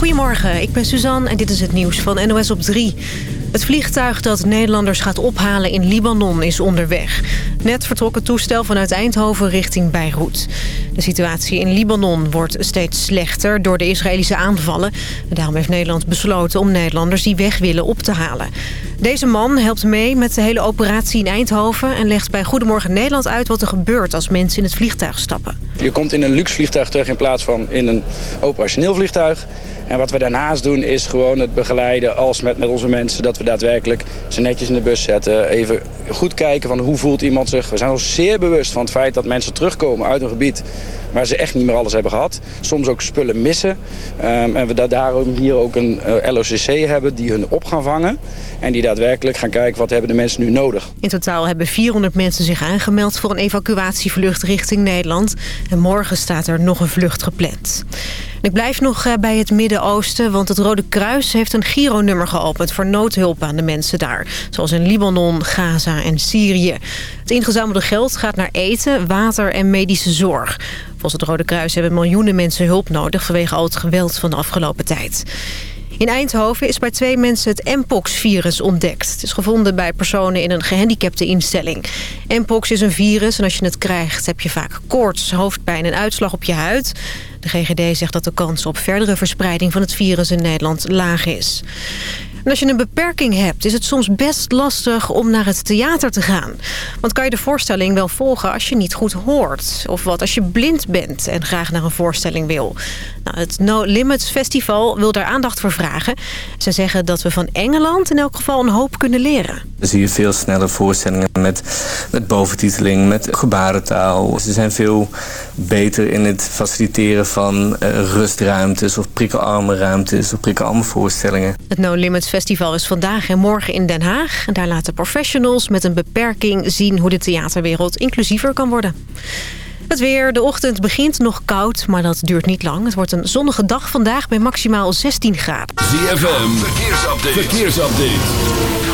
Goedemorgen, ik ben Suzanne en dit is het nieuws van NOS op 3. Het vliegtuig dat Nederlanders gaat ophalen in Libanon is onderweg. Net vertrok het toestel vanuit Eindhoven richting Beirut. De situatie in Libanon wordt steeds slechter door de Israëlische aanvallen. Daarom heeft Nederland besloten om Nederlanders die weg willen op te halen. Deze man helpt mee met de hele operatie in Eindhoven... en legt bij Goedemorgen Nederland uit wat er gebeurt als mensen in het vliegtuig stappen. Je komt in een luxe vliegtuig terug in plaats van in een operationeel vliegtuig. En wat we daarnaast doen is gewoon het begeleiden als met, met onze mensen... dat we daadwerkelijk ze netjes in de bus zetten. Even goed kijken van hoe voelt iemand zich. We zijn ons zeer bewust van het feit dat mensen terugkomen uit een gebied... waar ze echt niet meer alles hebben gehad. Soms ook spullen missen. Um, en we daarom hier ook een eh, LOCC hebben die hun op gaan vangen. En die daadwerkelijk gaan kijken wat hebben de mensen nu nodig. In totaal hebben 400 mensen zich aangemeld voor een evacuatievlucht richting Nederland. En morgen staat er nog een vlucht gepland. Ik blijf nog eh, bij het Midden-Oosten, want het Rode Kruis heeft een Giro-nummer geopend voor noodhulp aan de mensen daar. Zoals in Libanon, Gaza en Syrië. Het ingezamelde geld gaat naar eten, water en medische zorg. Volgens het Rode Kruis hebben miljoenen mensen hulp nodig vanwege al het geweld van de afgelopen tijd. In Eindhoven is bij twee mensen het Mpox-virus ontdekt. Het is gevonden bij personen in een gehandicapte instelling. Mpox is een virus en als je het krijgt heb je vaak koorts, hoofdpijn en uitslag op je huid. De GGD zegt dat de kans op verdere verspreiding van het virus in Nederland laag is. En als je een beperking hebt, is het soms best lastig om naar het theater te gaan. Want kan je de voorstelling wel volgen als je niet goed hoort? Of wat als je blind bent en graag naar een voorstelling wil? Nou, het No Limits Festival wil daar aandacht voor vragen. Ze zeggen dat we van Engeland in elk geval een hoop kunnen leren. Dan zie je veel sneller voorstellingen met, met boventiteling, met gebarentaal. Ze zijn veel beter in het faciliteren van uh, rustruimtes of prikkelarme ruimtes of prikkelarme voorstellingen. Het No Limits Festival is vandaag en morgen in Den Haag. En daar laten professionals met een beperking zien hoe de theaterwereld inclusiever kan worden. Het weer. De ochtend begint nog koud, maar dat duurt niet lang. Het wordt een zonnige dag vandaag bij maximaal 16 graden. ZFM. Verkeersupdate. Verkeersupdate.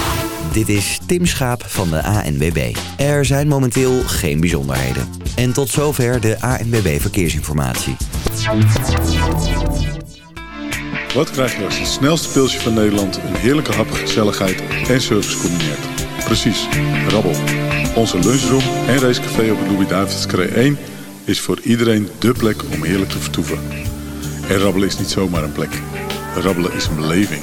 Dit is Tim Schaap van de ANWB. Er zijn momenteel geen bijzonderheden. En tot zover de ANWB Verkeersinformatie. Wat krijg je als het snelste pilsje van Nederland... een heerlijke hap, gezelligheid en service combineert? Precies, rabbel. Onze lunchroom en racecafé op de Louis-David's 1 is voor iedereen dé plek om heerlijk te vertoeven. En rabbelen is niet zomaar een plek. Rabbelen is een beleving.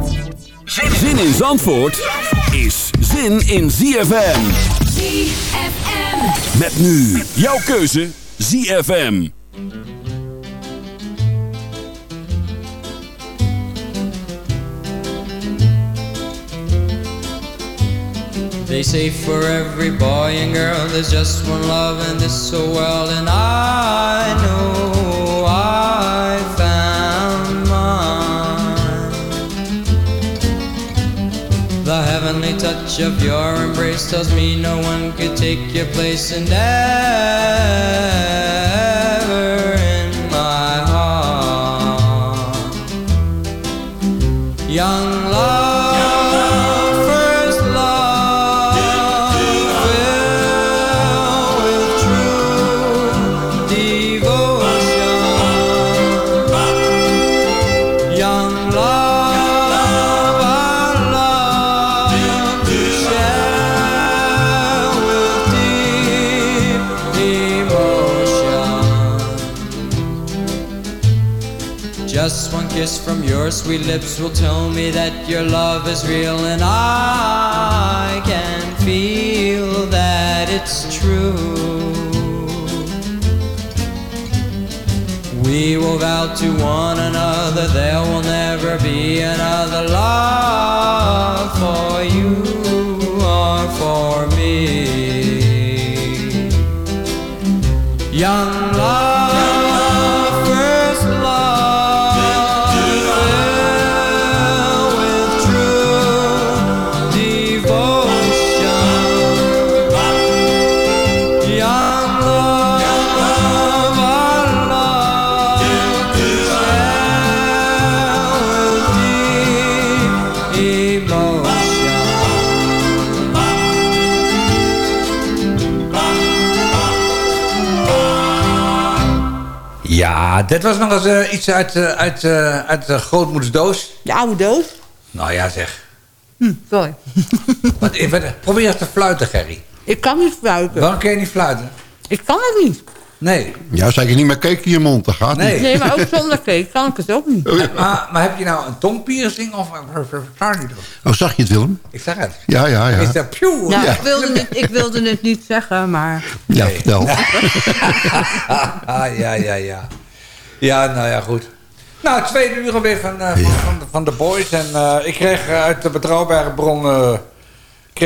Zin in Zandvoort is zin in ZFM. ZFM. Met nu jouw keuze ZFM. They say for every boy and girl there's just one love and this so well and I know touch of your embrace tells me no one could take your place and ever in my heart. Young sweet lips will tell me that your love is real, and I can feel that it's true. We will vow to one another there will never be another love for you or for me. Young Ja, dit was nog eens eh, iets uit, eh, uit, eh, uit de grootmoeders doos. De oude doos? Nou ja, zeg. Hm, sorry. Wat- probeer eens te fluiten, Gerry. Ik kan niet fluiten. Waarom kun je niet fluiten? Ik kan het niet. Nee. Ja, zeker niet met cake in je mond, dat gaat Nee. niet. Nee, maar ook zonder cake kan ik het ook niet. Maar, maar heb je nou een tongpiercing of een niet Oh, zag je het, Willem? Ik zeg het. Ja, ja, ja. Is dat pjoe? Ja, Ik, wilde het, ik wilde het niet zeggen, maar... Ja, vertel. Ah, ja, ja, ja. Ja, nou ja, goed. Nou, tweede uur alweer van, eh, van, van, de- van de boys. En eh, ik kreeg eh, uit de betrouwbare bron... eh,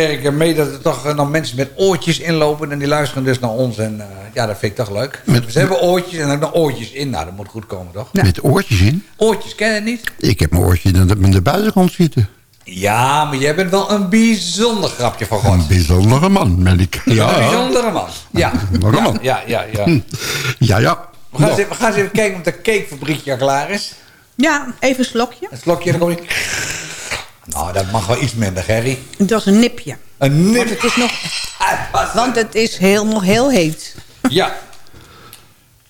kreeg ik mee dat er toch eh, nog mensen met oortjes inlopen. En die luisteren dus naar ons. En eh, ja, dat vind ik toch leuk. Met- Ze hebben oortjes en nog oortjes in. Nou, dat moet goed komen, toch? Met oortjes in. Oortjes, ken je het niet? Ik heb mijn oortje in de, in de buitenkant zitten. Ja, maar jij bent wel een bijzonder grapje van God. Een bijzondere man, ben ik. Een Ja, bijzondere man. Ja. Bijzondere man. Ja, ja, ja. Hm. ja. ja. We, gaan eens even, we gaan eens even kijken of de cakefabriekje al klaar is. Ja, even een slokje. Een slokje, dan kom ik... Nou, dat mag wel iets minder, Gerry. Het was een nipje. Een nip. Want het is nog, want het is heel, nog heel heet. Ja.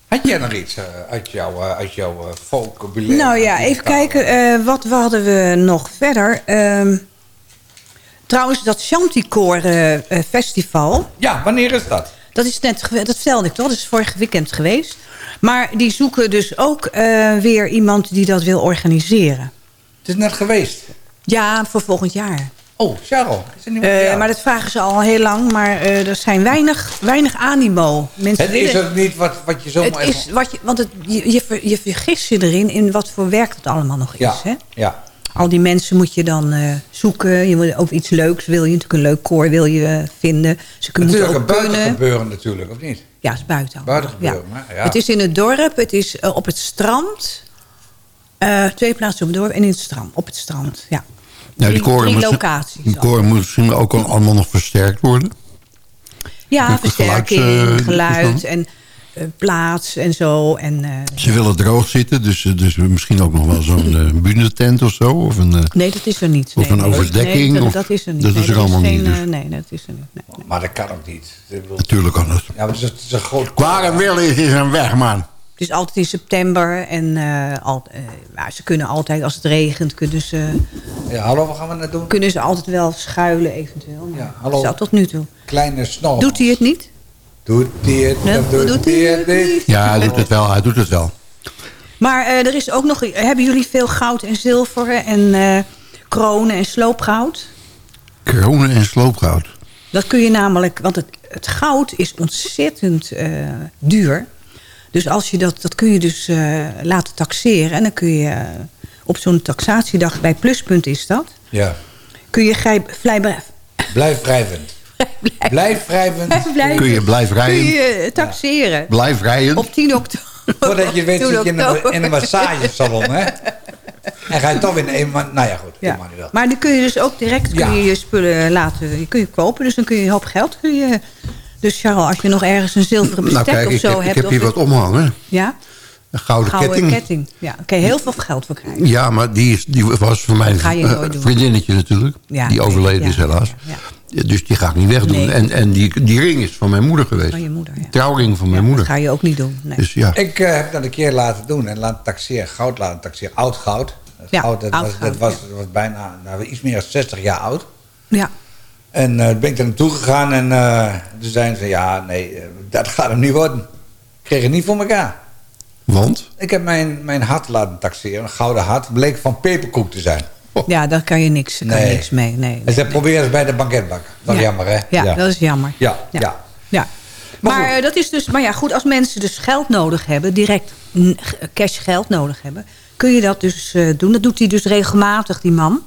Had jij nog iets eh, uit jouw, uh, uit jouw uh, vocabulaire? Nou ja, even kijken. eh, wat hadden we nog verder? Ehm, trouwens, dat Chanticoor eh, eh, festival... Ja, wanneer is dat? Dat is net, dat vertelde ik toch? Dat is vorig weekend geweest. Maar die zoeken dus ook eh, weer iemand die dat wil organiseren. Het is net geweest. Ja, voor volgend jaar. Oh, Charles. Ja. Maar dat vragen ze al heel lang. Maar eh, er zijn weinig, weinig animo. Mensen Het is ook niet wat, wat je zomaar... het is wat je, want het, je, je, ver- je vergist je erin in wat voor werk het allemaal nog Ja, is. Hè? ja. Al die mensen moet je dan eh, zoeken. Je moet ook iets leuks wil je. Natuurlijk een leuk koor wil je vinden. Ze Het kunnen moeten ook buiten kunnen. gebeuren natuurlijk, of niet? Ja, het is buiten. Buiten ja. gebeuren, hè? Ja. Het is in het dorp. Het is op het strand. Twee plaatsen op het dorp en in het strand. Op het strand, ja. Nou, die Drie- koren drie moet- locaties Die koren moet misschien ook al allemaal nog versterkt worden. Ja, Met versterking, geluids, eh, geluid en eh, plaats en zo. En, eh, Ze willen droog zitten, dus, dus misschien ook nog wel zo'n eh bühnetent of zo. Of een, nee, dat is er niet. Of Nee, een overdekking, Nee, dat, of- dat is er niet. dat Nee, is er allemaal geen, niet, dus. Nee, dat is er niet. Nee, nee. Maar dat kan ook niet. Bedoel- natuurlijk kan het. Ja, maar het is, het is een groot... Waar een wil is, is een weg, man. Het is altijd in september. En eh, al, eh, maar ze kunnen altijd, als het regent, kunnen ze, Ja, hallo, wat gaan we net doen? kunnen ze altijd wel schuilen eventueel. Maar Ja, hallo. Zo tot nu toe. Kleine snor. Doet hij het niet? Doet hij het? Nee, doet, doet hij hij het het niet? Ja, hij doet het wel, hij doet het wel. Maar eh, er is ook nog... Hebben jullie veel goud en zilver en eh, kronen en sloopgoud? Kronen en sloopgoud. Dat kun je namelijk... Want het, het goud is ontzettend eh, duur. Dus als je dat, dat kun je dus eh, laten taxeren. En dan kun je eh, op zo'n taxatiedag... Bij Pluspunt is dat. Ja. Kun je grijp, vlijbra- Blijf wrijvend. Blijf wrijvend. blijven- Kun je kun rijden? je eh, taxeren. Blijf rijden. Op 10 oktober. Voordat je weet 10 zit je in een, in een massagesalon, hè? En ga je toch weer een... ma- Nou ja, goed. Ja. Ja. wel. Maar dan kun je dus ook direct kun Ja. je je spullen laten je kun je kopen. Dus dan kun je een hoop geld. Kun je, dus Charles, als je nog ergens een zilveren bestek Nou kijk, of ik zo heb, ik hebt. heb of hier wat omhangen. Ja, Een gouden, gouden ketting. ketting. Ja, je heel veel geld voor krijgen. Ja, maar die, is, die was voor mijn Ga je eh, vriendinnetje natuurlijk. Ja, die overleden ja, is helaas. ja, Ja, Dus die ga ik niet wegdoen. Nee. En, en die, die ring is van mijn moeder geweest. Van je moeder, ja. Trouwring van mijn Dat moeder. ga je ook niet doen. Nee. Dus ja. Ik eh, heb dat een keer laten doen en laten taxeren. Goud laten taxeren. Oud goud. Dat Ja, goud, dat oud was, goud, dat was, ja. dat was bijna nou, iets meer dan 60 jaar oud. Ja, En eh ben ik er naartoe gegaan en eh, toen zeiden ze... Ja, nee, eh, dat gaat hem niet worden. Ik kreeg het niet voor elkaar. Want? Ik heb mijn, mijn hart laten taxeren. Een gouden hart. Bleek van peperkoek te zijn. ja daar kan je niks, kan je niks mee. Nee, En ze proberen ze bij de banketbak. Dat is Ja. jammer, hè? Ja, dat is jammer. Ja, Ja. ja. Ja. Maar, dat is dus, maar ja, goed, als mensen dus geld nodig hebben, direct cash geld nodig hebben, kun je dat dus eh, doen. Dat doet hij dus regelmatig, die man.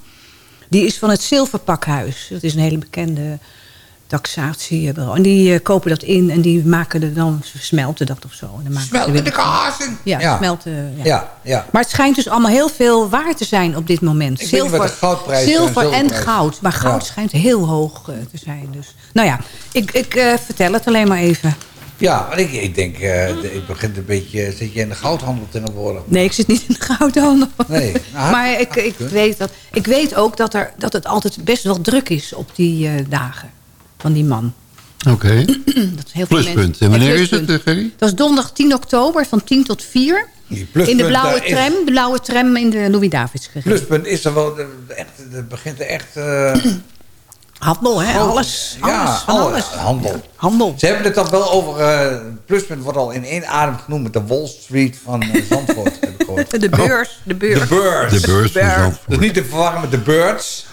Die is van het Zilverpakhuis. Dat is een hele bekende taxatie. En die eh, kopen dat in en die maken er dan, smelten dat of zo. En dan maken Smelten weer- de kazen. Ja, Ja. smelten. Ja. Ja, ja. Maar het schijnt dus allemaal heel veel waard te zijn op dit moment. Ik weet niet wat de goudprijs en zilver en zilverprijs. goud. Maar goud Ja. schijnt heel hoog eh, te zijn. Dus. Nou ja, ik, ik eh, vertel het alleen maar even. Ja, maar ik, ik denk, eh, ik begin een beetje, zit je in de goudhandel te worden? Nee, ik zit niet in de goudhandel. Nee. Nou, maar ik, ik, weet dat, ik weet ook dat, er, dat het altijd best wel druk is op die eh, dagen van die man. Oké. Dat is heel veel Pluspunt. mensen- En wanneer is het, eh, Gerry? Dat is donderdag 10 oktober van 10 tot 4. Die In de blauwe is- tram, de blauwe tram in de Louis-Davids Pluspunt is er wel, echt, het begint er echt... eh, Handel, hè? Alles. Ja, alles, van alles. Handel. Handel. Ze hebben het dan wel over... eh, pluspunt wordt al in één adem genoemd met de Wall Street van eh, Zandvoort. heb ik gehoord. De beurs. De beurs. De beurs. De beurs van Zandvoort. Dus niet te verwarren met de birds,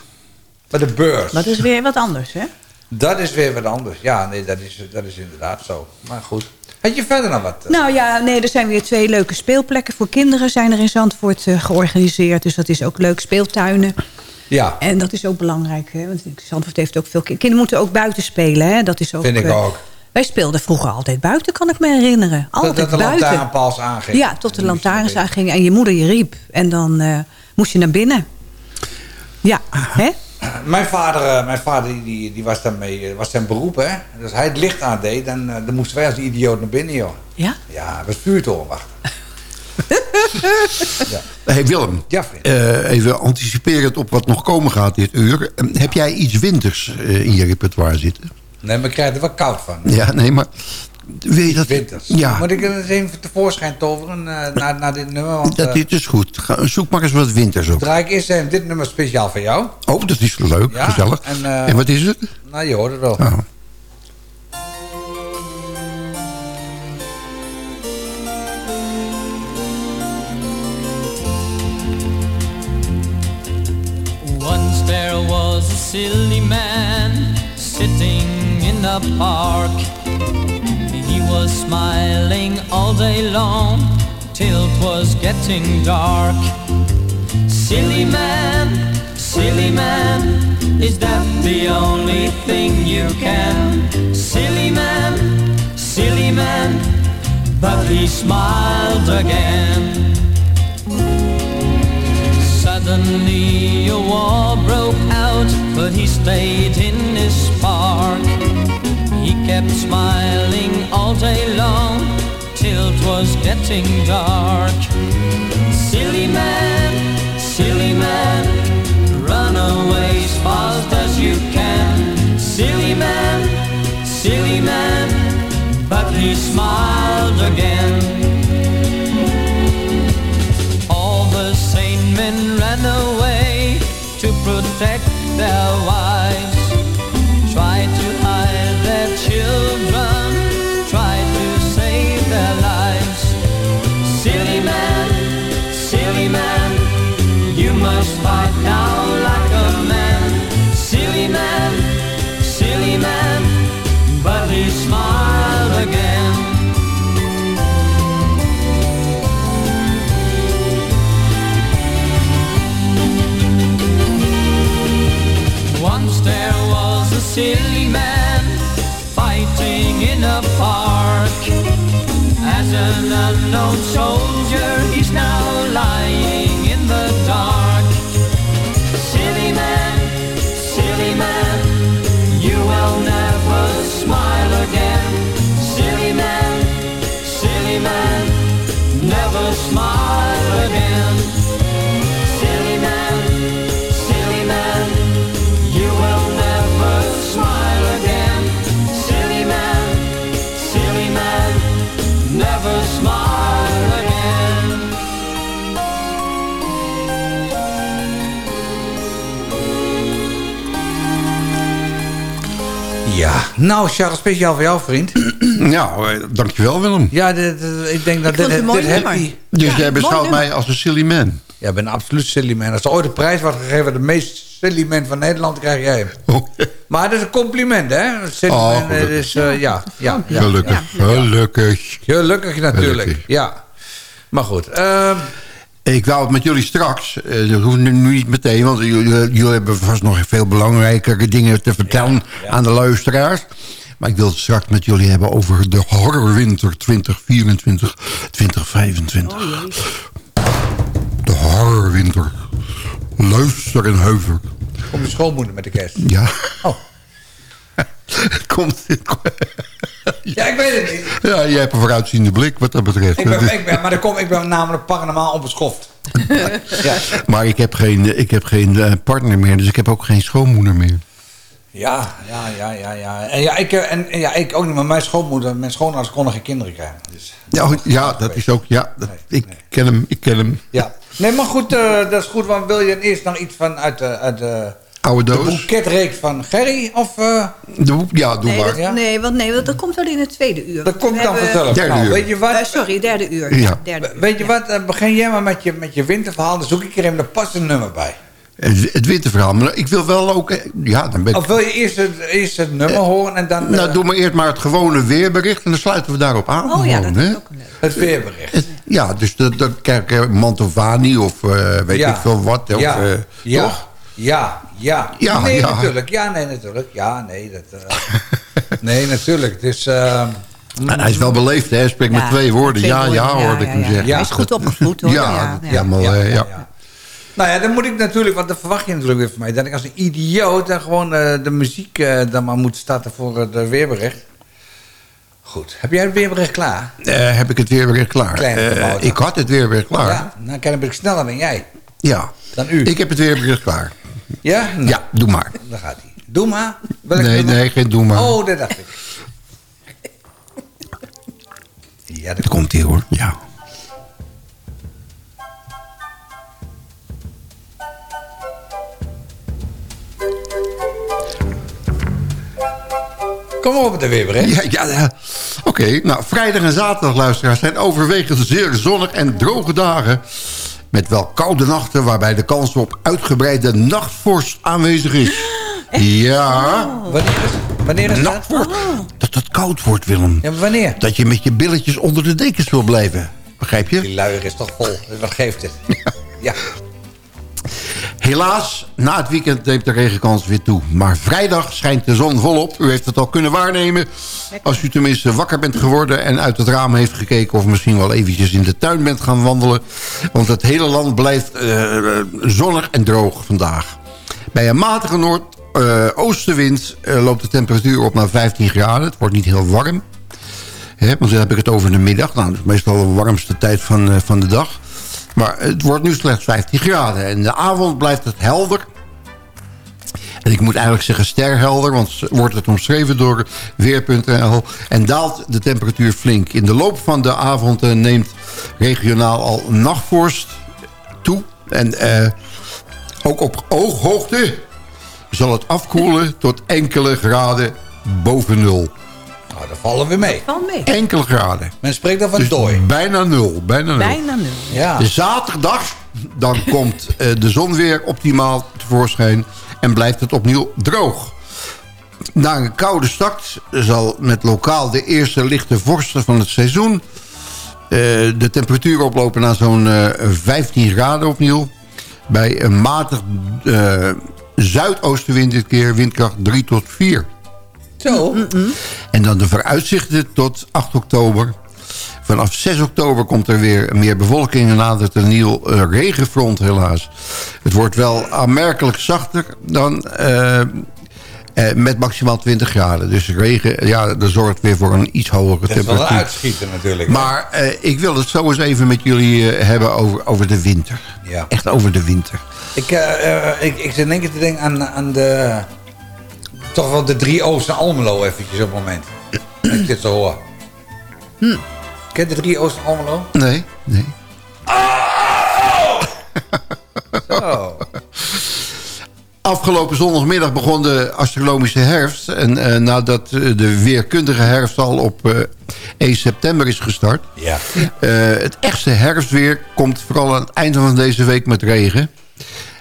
maar de beurs. Dat is weer wat anders, hè? Dat is weer wat anders. Ja, nee, dat is, dat is inderdaad zo. Maar goed. Had je verder nog wat? Nou ja, nee, er zijn weer twee leuke speelplekken voor kinderen zijn er in Zandvoort eh, georganiseerd. Dus dat is ook leuk. Speeltuinen. Ja, En dat is ook belangrijk, hè? Want Zandvoort heeft ook veel kinderen. Kinderen moeten ook buiten spelen, hè? Dat is ook, vind ik eh, ook. Wij speelden vroeger altijd buiten, kan ik me herinneren. Altijd dat de buiten. lantaarnpaals aanging. Ja, tot de lantaarns naar aangingen en je moeder je riep. En dan eh, moest je naar binnen. Ja, hè? Mijn vader, eh, mijn vader die, die, was daarmee, was zijn beroep, hè. Dus als hij het licht aandeed, dan, dan moesten wij als idioot naar binnen, joh. Ja? Ja, was vuurtoren wachten. Hey Willem, Ja, eh, even anticiperend op wat nog komen gaat dit uur. Eh, heb jij iets winters eh, in je repertoire zitten? Nee, maar ik krijg er wel koud van. Ja, nee, maar... Weet je dat? Winters. Ja, Moet ik eens even tevoorschijn toveren uh, naar, dit nummer? Want dat, eh, dit is goed. Ga, zoek maar eens wat winters op. draai ik eerst even dit nummer speciaal voor jou. Oh, dat is leuk, Ja, gezellig. en, eh, en wat is het? Nou, je hoort het wel. Oh. There was a silly man sitting in the park. He was smiling all day long till 'twas getting dark. Silly man, silly man, is that the only thing you can? Silly man, silly man, but he smiled again. Suddenly a war broke out, but he stayed in his park. He kept smiling all day long till 'twas getting dark. Silly man, silly man, run away fast told nou Charles, speciaal voor jou vriend. Nou, eh, dankjewel Willem. Ja, dit, dit- ik denk dat Ik dit, mooi dit heb nummer. je. Dus Ja, jij beschouwt mooi mij als een silly man. Jij bent een absoluut silly man. Als er ooit een prijs wordt gegeven, de meest silly man van Nederland, krijg jij hem. Oh, Maar dat is een compliment, hè? Sentiment, Oh, gelukkig. is, eh, ja, ja, ja. Gelukkig, gelukkig. Gelukkig natuurlijk, Gelukkig. ja. Maar goed, ehm, Ik wou het met jullie straks, eh, dat hoeft nu, nu niet meteen... want jullie, jullie hebben vast nog veel belangrijkere dingen te vertellen aan de luisteraars. Maar ik wil het straks met jullie hebben over de horrorwinter 2024, 2025. de horrorwinter. Luister en huiver. kom je schoonmoeder met de kerst. Ja. Oh. Het komt... Ja, ik weet het niet. Ja, jij hebt een vooruitziende blik wat dat betreft. Ik ben, ik ben, maar dan kom, ik ben namelijk paranormaal onbeschoft. ja. Maar ik heb geen, ik heb geen eh, partner meer, dus ik heb ook geen schoonmoeder meer. Ja, ja, ja, ja, ja. En ja, ik, eh, en, ja, ik ook niet, maar mijn schoonmoeder, mijn schoonouders konden geen kinderen krijgen. Dus, Ja, oh, ja dat is ook... Ja, dat, ik ken hem, ik ken hem. ja. Nee, maar goed, eh, dat is goed. Want wil je eerst nog iets van uit de, uit de, Oude de doos. boeketreeks van Gerry? Of, eh, De ja, doe Nee, maar. dat, Ja? nee, want, nee, want dat komt wel in het tweede uur. dat komt We dan vanzelf. Derde nou, uur. weet je wat? Eh, sorry, derde uur. Ja. Derde uur. Weet je wat? eh, Begin jij maar met je, met je winterverhaal. Dan zoek ik er even een passend nummer bij. Het, het winterverhaal. Maar ik wil wel ook... Ja, dan ben ik... Of wil je eerst het, eerst het nummer horen en dan Nou, doe maar eerst maar het gewone weerbericht... en dan sluiten we daarop aan. Oh ja, gewoon, dat is ook een leuk. het weerbericht? Het- ja, dus dat, dat kijk, Mantovani of eh, weet Ja. ik veel wat. Of, ja, eh, ja, Toch? Ja, ja. Ja, nee, ja. natuurlijk. Ja, nee, natuurlijk. Ja, nee, dat... eh, nee, natuurlijk. Het is... eh, En hij is wel beleefd, hè? Hij spreekt met twee woorden. twee Ja, woorden, ja, ja, hoorde ik hem ja. zeggen. Ja. Hij is goed opgevoed hoor. Ja, Ja, ja, ja. maar, ja, eh, ja, ja. ja. Nou ja, dan moet ik natuurlijk, want dat verwacht je natuurlijk weer van mij... dat ik als een idioot dan gewoon eh, de muziek eh, dan maar moet starten voor het weerbericht. Goed. Heb jij het weerbericht klaar? Eh, heb ik het weerbericht klaar? Eh, ik had het weerbericht klaar. Ja, dan kan ik sneller dan jij. Ja. Dan u. Ik heb het weerbericht klaar. Ja? Nou, Ja, doe maar. Dan gaat hij. Doe maar. Welk Nee, nummer? nee, geen doe maar. Oh, dat dacht ik. Ja, dat komt hier hoor. Ja. Kom op met de weerbericht. Ja, ja, ja. Oké, nou, vrijdag en zaterdag, luisteraars, zijn overwegend zeer zonnig en droge dagen. Met wel koude nachten, waarbij de kans op uitgebreide nachtvorst aanwezig is. Ja, Wanneer is, wanneer is dat? nachtvorst. Dat het koud wordt, Willem. Ja, wanneer? Dat je met je billetjes onder de dekens wil blijven. Begrijp je? Die luier is toch vol. Wat geeft het? Ja. Helaas, na het weekend neemt de regenkans weer toe. Maar vrijdag schijnt de zon volop. U heeft het al kunnen waarnemen. Als u tenminste wakker bent geworden en uit het raam heeft gekeken... of misschien wel eventjes in de tuin bent gaan wandelen. Want het hele land blijft eh, zonnig en droog vandaag. Bij een matige noordoostenwind eh, loopt de temperatuur op naar 15 graden. Het wordt niet heel warm. Want dan heb ik het over de middag. Nou, dat is meestal de warmste tijd van, eh, van de dag. Maar het wordt nu slechts 15 graden. En de avond blijft het helder. En ik moet eigenlijk zeggen sterhelder, want wordt het omschreven door Weer.nl. En daalt de temperatuur flink. In de loop van de avond eh, neemt regionaal al nachtvorst toe. En eh, ook op ooghoogte zal het afkoelen tot enkele graden boven nul. Nou, daar vallen we mee. Val mee. Enkele graden. Men spreekt dan van Dus dooi. bijna nul. Bijna nul. Bijna nul. Ja. De zaterdag, dan komt eh, de zon weer optimaal tevoorschijn en blijft het opnieuw droog. Na een koude start zal met lokaal de eerste lichte vorsten van het seizoen... eh, de temperatuur oplopen naar zo'n eh, 15 graden opnieuw. Bij een matig eh, zuidoostenwind dit keer windkracht 3 tot 4. Zo. En dan de vooruitzichten tot 8 oktober. Vanaf 6 oktober komt er weer meer bewolking en nadert een nieuw eh, regenfront helaas. Het wordt wel aanmerkelijk zachter dan eh, eh, met maximaal 20 graden. Dus regen, ja, dat zorgt weer voor een iets hogere Dat is wel een temperatuur. uitschieter natuurlijk. Maar eh, ik wil het zo eens even met jullie hebben over, over de winter. Ja. Echt over de winter. Ik, ik, ik zit in één keer te denken aan, aan de... Toch wel de drie Oosten Almelo eventjes op het moment. Als ik dit zo hoor. Hm. Ken je de drie Oosten Almelo? Nee, nee. Zo. Afgelopen zondagmiddag begon de astronomische herfst. En eh, nadat eh, de weerkundige herfst al op eh 1 september is gestart... Ja. Eh, het echte herfstweer komt vooral aan het einde van deze week met regen.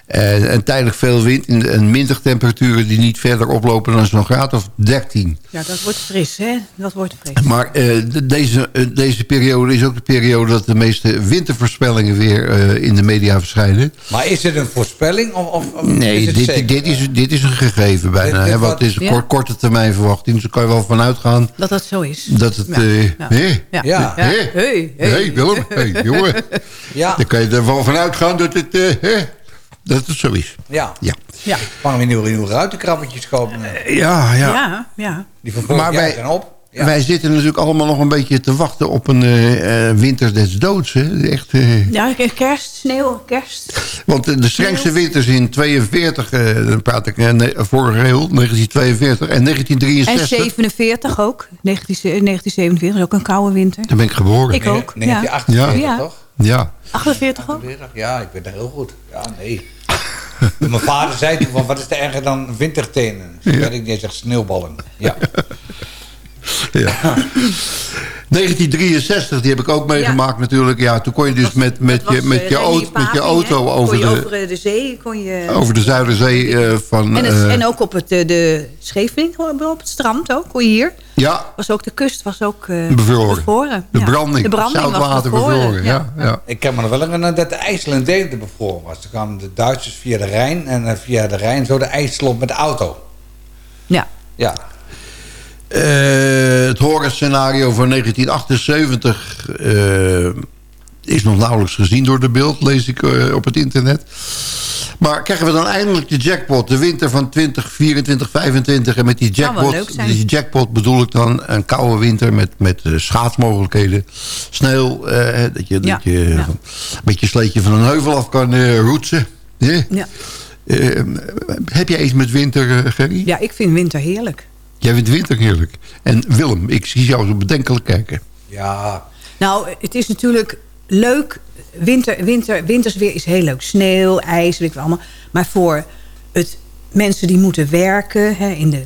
En, en tijdelijk veel wind en, minder temperaturen die niet verder oplopen dan zo'n graad of 13. Ja, dat wordt fris, hè? Dat wordt fris. Maar eh, de- deze, eh, deze periode is ook de periode dat de meeste wintervoorspellingen weer eh, in de media verschijnen. Maar is het een voorspelling? Of, of, is Nee, het dit, zeker? dit, is, dit is een gegeven bijna. Dit- wat- het is een Ja. kort, korte termijn verwachting. Dus daar kan je wel van uitgaan Dat dat zo is. dat het... Ja. eh, Ja. hè? Ja. Ja. Hé, Hey, hey, hey. Willem, hey, jongen. Ja, Dan kan je er wel van uitgaan dat het, eh, dat het zo is. ja. Ja, Ja. Gaan we nieuwe, nieuwe ruitenkrabbertjes kopen? ja. ja. Ja, ja. Die van vorig Maar wij- zijn op. Ja. Wij zitten natuurlijk allemaal nog een beetje te wachten op een eh, eh, winter des doods. Hè? Echt, eh, Ja, kerst, sneeuw, kerst. want de strengste winters in 42, eh, dan praat ik uh, vorige eeuw, 1942 en En 1963. 47 ook. 19, 1947 is ook een koude winter. Daar ben ik geboren. Ik ook. Ja. 1948, Ja. toch? Ja. 48 ook? 48? Ja, ik ben er heel goed. Ja, nee. Mijn vader zei toen van, wat is er erger dan wintertenen? Werd ik niet zegt sneeuwballen. Ja. Ja. 1963, die heb ik ook meegemaakt natuurlijk. Ja, toen kon je dus met, met, je, met, je, auto, met je auto over kon je de, over eh, de zee. Kon je, over de Zuiderzee eh, van... en, het, eh, en ook op het, eh, de Scheveningen, op het strand ook. Kon je hier. ja, Was ook de kust was ook eh, bevroren. De Ja. branding, De branding was zoutwater bevroren. Ja, ja. Ik kan me nog wel herinneren dat de IJsland Deventer bevroren was. Toen kwamen de Duitsers via de Rijn en eh, via de Rijn zo de IJsselop met de auto. Ja. Ja. Eh, het horrorscenario van 1978 eh, is nog nauwelijks gezien door de beeld, lees ik eh, op het internet. Maar krijgen we dan eindelijk de jackpot, de winter van 2024, 25. En met die jackpot, die jackpot bedoel ik dan een koude winter met, met schaatsmogelijkheden. Sneeuw, eh, dat je, Ja, dat je ja. met je sleetje van een heuvel af kan eh roetsen. Ja. Ja. Heb jij iets met winter, Gerry? ja, ik vind winter heerlijk. Jij vindt winter heerlijk. En Willem, ik zie jou zo bedenkelijk kijken. Ja. Nou, het is natuurlijk leuk. Winter, winter, wintersweer is heel leuk. Sneeuw, ijs, weet ik wel allemaal. Maar voor het, mensen die moeten werken hè, in de,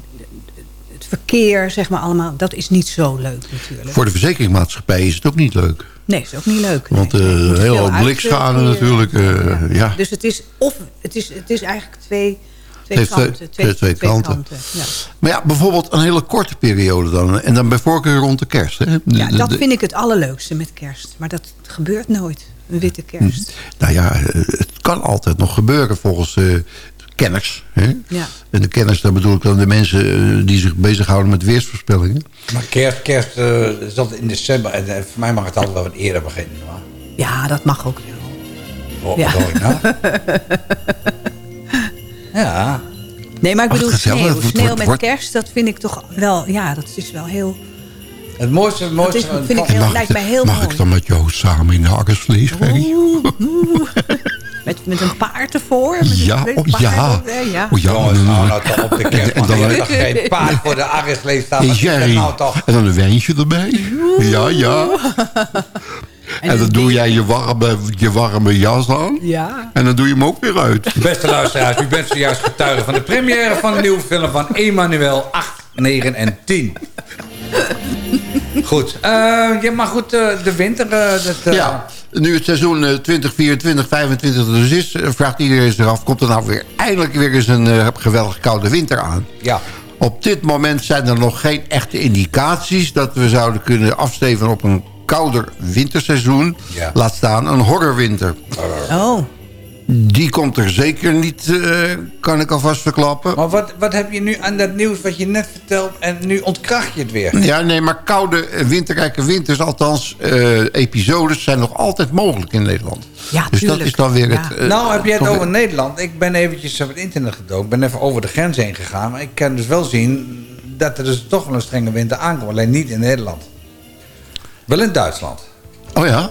het verkeer, zeg maar allemaal... dat is niet zo leuk natuurlijk. Voor de verzekeringsmaatschappij is het ook niet leuk. Nee, is ook niet leuk. Want Nee. eh heel veel blikschade natuurlijk. eh, ja. Dus het is, of, het is, het is eigenlijk twee, twee heeft twee- kanten. twee- twee kanten. ja. Maar ja, bijvoorbeeld een hele korte periode dan. En dan bij voorkeur rond de kerst. Hè? De- ja, de- dat de- vind ik het allerleukste met kerst. Maar dat gebeurt nooit, een witte kerst. Nou ja, eh, het kan altijd nog gebeuren volgens eh, kenners. Hè? Ja. En de kenners, daar bedoel ik dan de mensen eh, die zich bezighouden met weersvoorspellingen. Maar kerst, kerst eh, is altijd in december. En voor mij mag het altijd wel wat eerder beginnen. hoor. Ja, dat mag ook wel. Oh, Ja. ja. Nee, maar ik Ach, bedoel gezellig. sneeuw. Wordt- Sneeuw wordt- met wordt- kerst, dat vind ik toch wel... Ja, dat is wel heel... Het mooiste, het Dat mooiste is, van- vind ik heel, Mag, lijkt ik- mij heel mag mooi. ik dan met jou samen in de? Oeh, oeh. Met, met een paard ervoor. Met een Ja, oh paard ja. ja. Oh ja, Jongens, en- nou, nou toch op de kerst. En man. dan- toch geen paard voor de arreslees staan. Jerry. nou toch? En dan een wijntje erbij. Ja, ja. En dan doe jij je warme, je warme jas aan. Ja. En dan doe je hem ook weer uit. Beste luisteraars, u bent zojuist getuige van de première van de nieuwe film van Emmanuel 8, 9 en 10. Goed, eh, ja, maar goed, eh, de winter... eh, dat, eh, Ja, nu het seizoen eh, 2024, 25 dus is... vraagt iedereen zich af, komt er nou weer eindelijk weer eens een eh, geweldig koude winter aan? ja. Op dit moment zijn er nog geen echte indicaties... dat we zouden kunnen afsteven op een kouder winterseizoen. Ja. Laat staan een horrorwinter. Oh, Die komt er zeker niet, eh, kan ik alvast verklappen. Maar wat, wat heb je nu aan dat nieuws wat je net vertelt en nu ontkracht je het weer? Ja, nee, maar koude, eh, winterrijke winters, althans eh, episodes... zijn nog altijd mogelijk in Nederland. Ja, dus dat is dan weer Ja. het... nou, heb je het over weer- Nederland? Ik ben eventjes op het internet gedoken. Ik ben even over de grens heen gegaan. Maar ik kan dus wel zien dat er dus toch wel een strenge winter aankomt. Alleen niet in Nederland. Wel in Duitsland. Oh ja?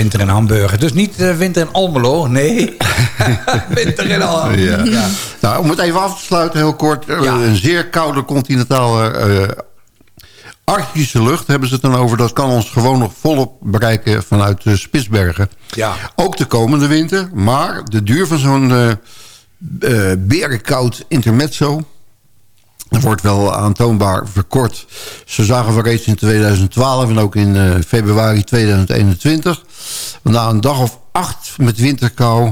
Winter in Hamburger. Dus niet eh, winter in Almelo, nee. winter in Almelo. Ja. Ja. Nou, om het even af te sluiten, heel kort. eh, Een zeer koude continentale eh, Arctische lucht hebben ze het dan over. Dat kan ons gewoon nog volop bereiken vanuit Spitsbergen. Ja. Ook de komende winter. Maar de duur van zo'n eh, berenkoud intermezzo... Wordt wel aantoonbaar verkort. Ze zagen we reeds in 2012 en ook in eh, februari 2021. Na een dag of acht met winterkou,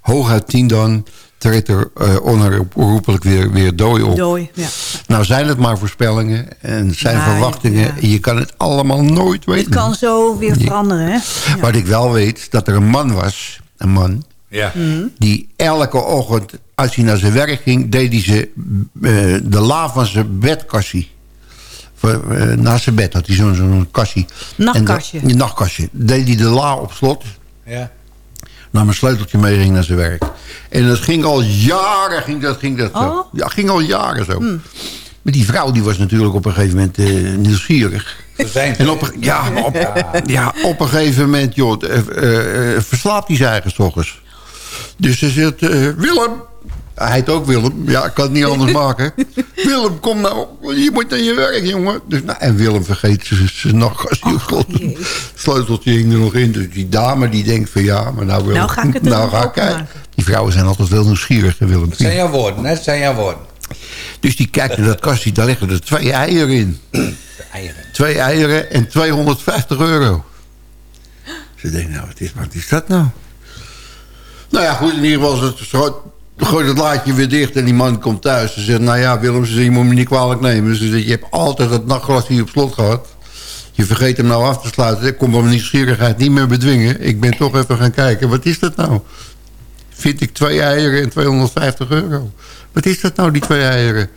hooguit tien dan... treedt er uh, onherroepelijk weer, weer dooi op. Dooi, ja. Nou zijn het maar voorspellingen en zijn Ja, verwachtingen. ja. Je kan het allemaal nooit weten. Het kan zo weer veranderen, hè? Wat ik wel weet, dat er een man was, een man... Ja. die elke ochtend, als hij naar zijn werk ging... deed hij ze, eh, de la van zijn bedkassie. Voor, eh, naast zijn bed had hij zo'n zo'n kassie. Nachtkastje. En Een nachtkastje. Deed hij de la op slot... Ja. nam een sleuteltje mee ging naar zijn werk. En dat ging al jaren, ging dat, ging dat zo. Oh? Ja, ging al jaren zo. Maar die vrouw die was natuurlijk op een gegeven moment eh, nieuwsgierig. zijn En op, ja, op, ja, op een gegeven moment joh, eh, eh, eh, verslaapt hij zijn eigen ochtends. Dus ze zegt, eh, Willem, Hij heet ook Willem. Ja, ik kan het niet anders maken. Willem, kom nou. Je moet naar je werk, jongen. Dus, nou, en Willem vergeet zijn- zijn nachtkastje. sleuteltje hing er nog in. Dus die dame die denkt van ja, maar nou Willem. Nou ga ik het nou ga kijken. Die vrouwen zijn altijd wel nieuwsgierig, hè, Willem. Dat zijn jouw woorden, hè? Dat zijn jouw woorden. Dus die kijkt naar dat kastje, daar liggen er twee eieren in. Eieren. Twee eieren en 250 euro. Ze denkt, nou, wat is, wat is dat nou? Nou ja, goed, in ieder geval, zo- gooit het laadje weer dicht en die man komt thuis. Ze zegt, nou ja, Willem, ze zegt, je moet me niet kwalijk nemen. Ze zegt, je hebt altijd het nachtglas hier op slot gehad. Je vergeet hem nou af te sluiten. Ik kon mijn nieuwsgierigheid niet meer bedwingen. Ik ben toch even gaan kijken, wat is dat nou? Vind ik twee eieren en 250 euro. Wat is dat nou, die twee eieren?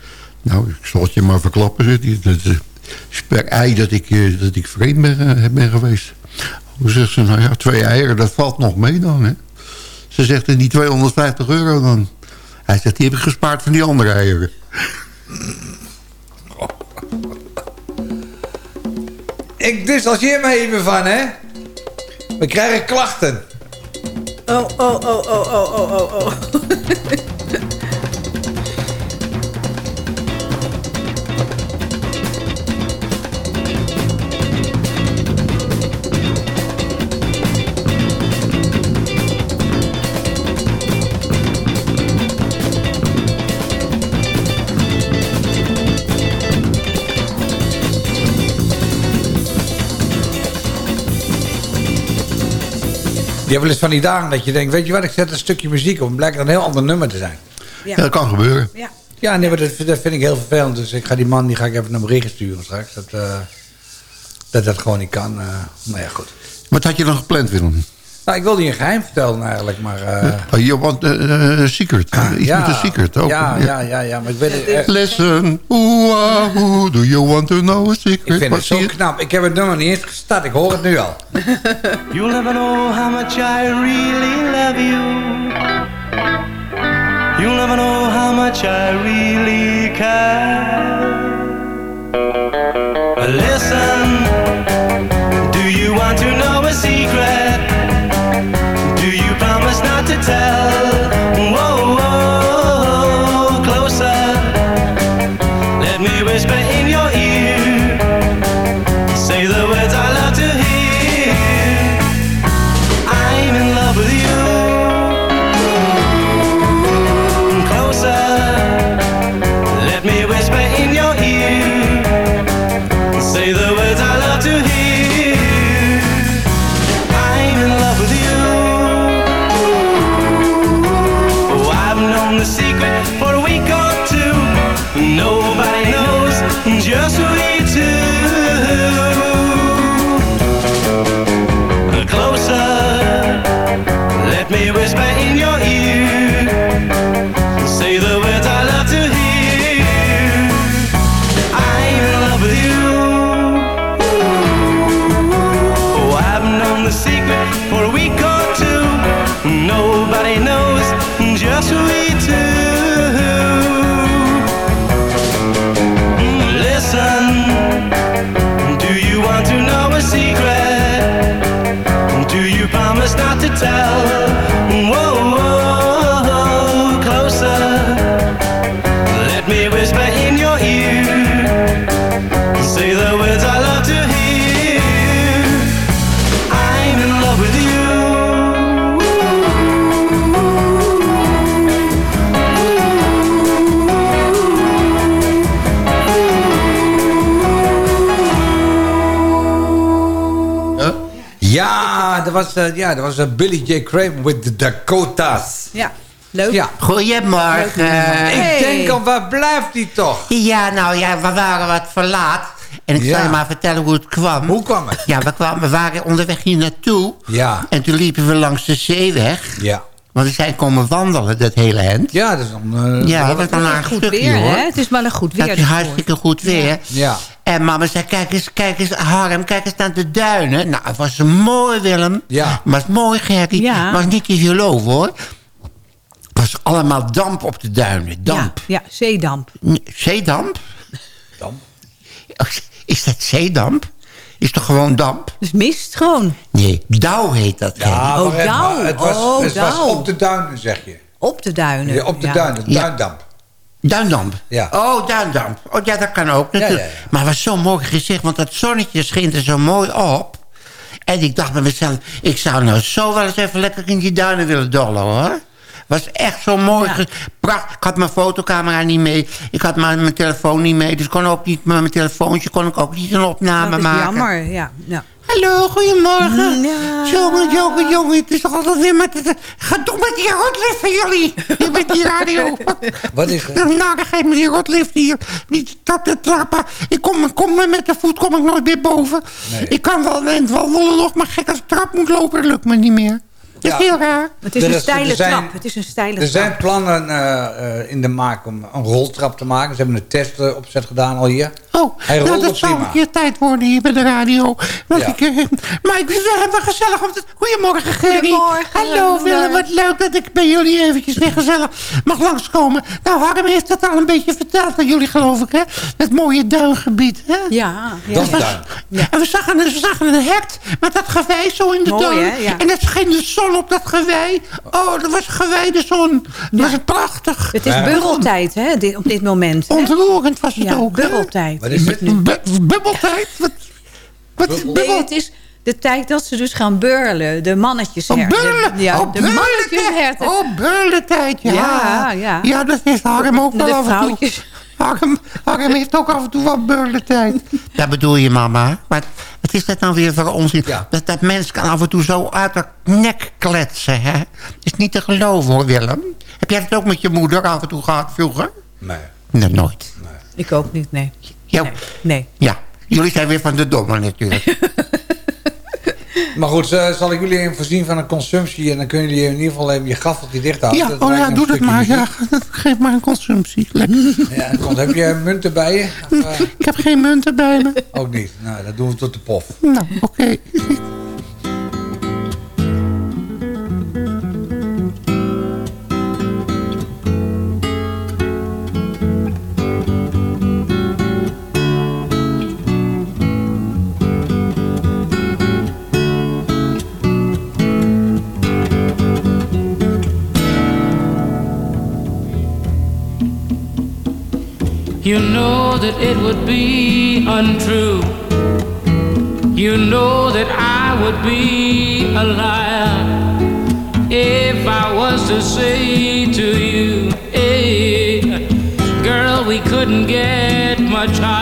Nou, ik zal het je maar verklappen. Dat is per ei dat ik, eh, dat ik vreemd ben, eh, ben geweest. Hoe zegt ze, nou ja, twee eieren, dat valt nog mee dan, hè? Ze zegt, en die 250 euro dan? Hij zegt, die heb ik gespaard van die andere eieren. Ik distancieer me even van, hè? We krijgen klachten. Oh, oh, oh, oh, oh, oh, oh, oh. Je hebt wel eens van die dagen dat je denkt... weet je wat, ik zet een stukje muziek op... en blijkt een heel ander nummer te zijn. Ja. Ja, dat kan gebeuren. Ja. Ja, nee, maar dat, dat vind ik heel vervelend. Dus ik ga die man die ga ik even een bericht sturen straks. Dat, eh, dat dat gewoon niet kan. eh nou ja, goed. Wat had je dan gepland, Willem? Nou, ik wilde je een geheim vertellen eigenlijk, maar... eh, Oh, je want een secret. Iets ja, met een secret ook. Ja, ja, ja, ja, maar ik weet het... eh, Listen, ooh, ah, ooh, do you want to know a secret? ik vind Wat het zo knap. Ik heb het nummer niet eens gestart. Ik hoor het nu al. You'll never know how much I really love you. You'll never know how much I really care. Listen, do you want to know a secret? To tell? Tell. Was, eh, ja, dat was eh, Billy J. Craven with the Dakotas. Ja, leuk. Ja. Goedemorgen. Ik denk al, waar blijft die toch? Ja, nou ja, we waren wat verlaat. En ik Ja. zal je maar vertellen hoe het kwam. Hoe kwam het? Ja, we, kwamen, we waren onderweg hier naartoe. Ja. En toen liepen we langs de zeeweg. Ja. Want we zijn komen wandelen, dat hele hend. Ja, dat is dan... eh, ja, dat dan een Goed stukje, weer, hoor. hè? Het is wel een goed weer. Dat is hartstikke goed weer. Ja. En mama zei, kijk eens, kijk eens, Harm, kijk eens naar de duinen. Nou, het was mooi, Willem. Ja. Maar het was mooi, Gerrie. Ja. Het was niet te geloven, hoor. Het was allemaal damp op de duinen. Damp. Ja, ja, zeedamp. Zeedamp? Damp? Is dat zeedamp? Is toch gewoon damp? Dus mist gewoon. Nee, dauw heet dat. Ja. Oh, maar het- dauw. Het was, Oh, het was op de duinen, zeg je. Op de duinen. Ja, op de ja. duinen, duindamp. Duindamp. Ja. Oh, duindamp. Oh, ja, dat kan ook natuurlijk. Ja, ja, ja. Maar het was zo mooi gezicht, want dat zonnetje scheen er zo mooi op. En ik dacht bij mezelf, ik zou nou zo wel eens even lekker in die duinen willen dollen, hoor. Was echt zo mooi. Ja. ge- Pracht. Ik had mijn fotocamera niet mee. Ik had mijn, mijn telefoon niet mee. Dus kon ook niet met mijn telefoontje kon ik ook niet een opname Dat is maken. jammer, ja. ja. Hallo, goedemorgen. Mm, Ja. Jongen, jongen, jongen. Het is toch altijd weer met... Het, ga toch met die rotlift van jullie. Hier met die radio. Wat is er? Nou, dan geef me die rotlift hier. Die trap de trappen. Ik kom, kom met de voet kom ik nooit meer boven. Nee. Ik kan wel wandelen nog, maar gek als ik trap moet lopen, dat lukt me niet meer. Dat is Ja. heel raar. Het is Er een is- steile zijn- trap. Het is een steile Er trap. zijn plannen eh, eh, in de maak om een roltrap te maken. Ze hebben een testopzet gedaan al hier. Oh, Hij nou, dat prima. een keer tijd worden hier bij de radio. Want Ja. ik, eh, maar ik vind het wel gezellig. Om te... Goedemorgen, Gerry. Goedemorgen, Hallo. Willem. Wat leuk dat ik bij jullie eventjes weer gezellig mag langskomen. Nou, Harm heeft dat al een beetje verteld aan jullie, geloof ik, hè? Het mooie duingebied, hè? Ja, ja. Dat was- duin. En we zagen, we zagen een hert met dat gewei zo in de Mooi, tuin. hè? Ja. En dat scheen de zon op dat gewei. Oh, dat was gewijde zon. Dat was prachtig. Het is Ja. burreltijd hè, op dit moment. Ontroerend was het Ja, ook, hè? burreltijd. Wat is het? Bu- Bubbeltijd? Wat, wat is Bubbel- Nee, het is de tijd dat ze dus gaan burlen. De mannetjes Oh, burlen. Ja, oh, de mannetjesherten. Oh, burlentijd, ja. Ja, ja. Ja, dat heeft Harm ook wel af en toe. Harm, Harm heeft ook af en toe wat burlentijd. Dat bedoel je, mama. Maar wat is dat nou weer voor onzin? Ja. Dat, dat mens kan af en toe zo uit de nek kletsen, hè? is niet te geloven, hoor, Willem. Heb jij dat ook met je moeder af en toe gehad vroeger? Nee. Nee, nooit. Ik ook niet, nee. Ja, Nee. nee. ja. Jullie zijn weer van de domme natuurlijk. Maar goed, eh, zal ik jullie even voorzien van een consumptie... en dan kunnen jullie in ieder geval even je gaffeltje dicht houden. ja, Dat oh ja, doe dat maar. Ja, geef maar een consumptie. Ja, komt, heb je munten bij je? Of, Ik heb geen munten bij me. ook niet. Nou, dat doen we tot de pof. Nou, oké. You know that it would be untrue. You know that I would be a liar if I was to say to you, hey, girl, we couldn't get much higher.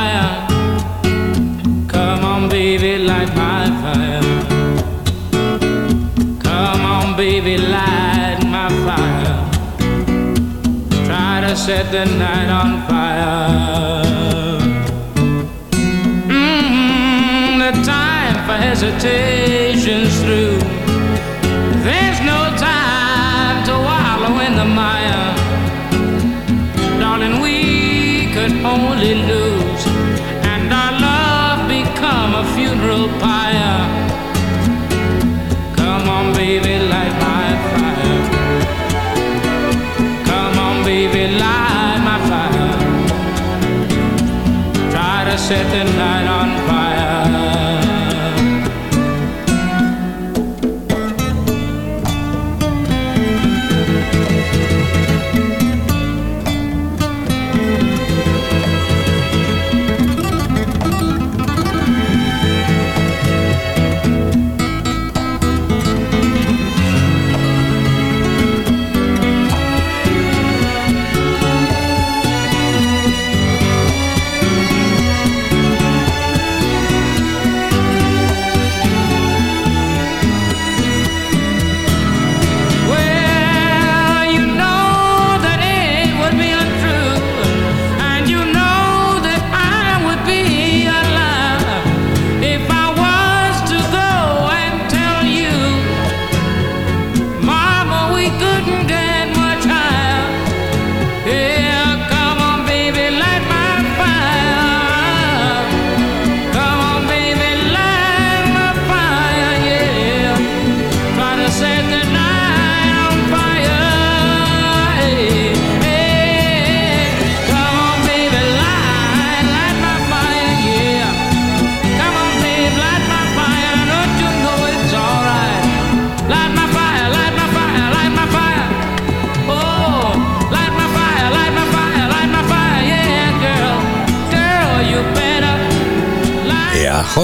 Set the night on fire. Mm, the time for hesitation's through. There's no time to wallow in the mire. Darling, we could only lose,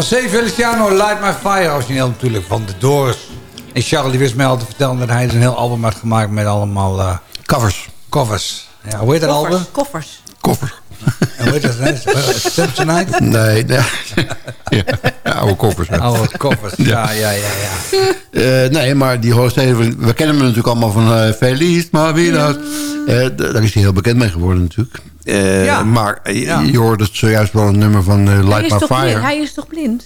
José Feliciano, Light My Fire, origineel natuurlijk van The Doors. En Charles die wist mij al te vertellen dat hij dus een heel album had gemaakt met allemaal... eh, Covers. Covers. Ja, hoe heet dat album? koffers. Koffers. En hoe heet dat? net? Eh, Samsonite? Nee, nee. ja, oude koffers. ja. Oude koffers, ja, ja, ja, ja. Eh, nee, maar die José, we we kennen hem natuurlijk allemaal van eh Feliz Navidad. D- daar is hij heel bekend mee geworden natuurlijk. Eh, Ja. Maar eh, Ja. je hoorde het zojuist wel een nummer van eh, Light My blind? Fire. hij is toch blind?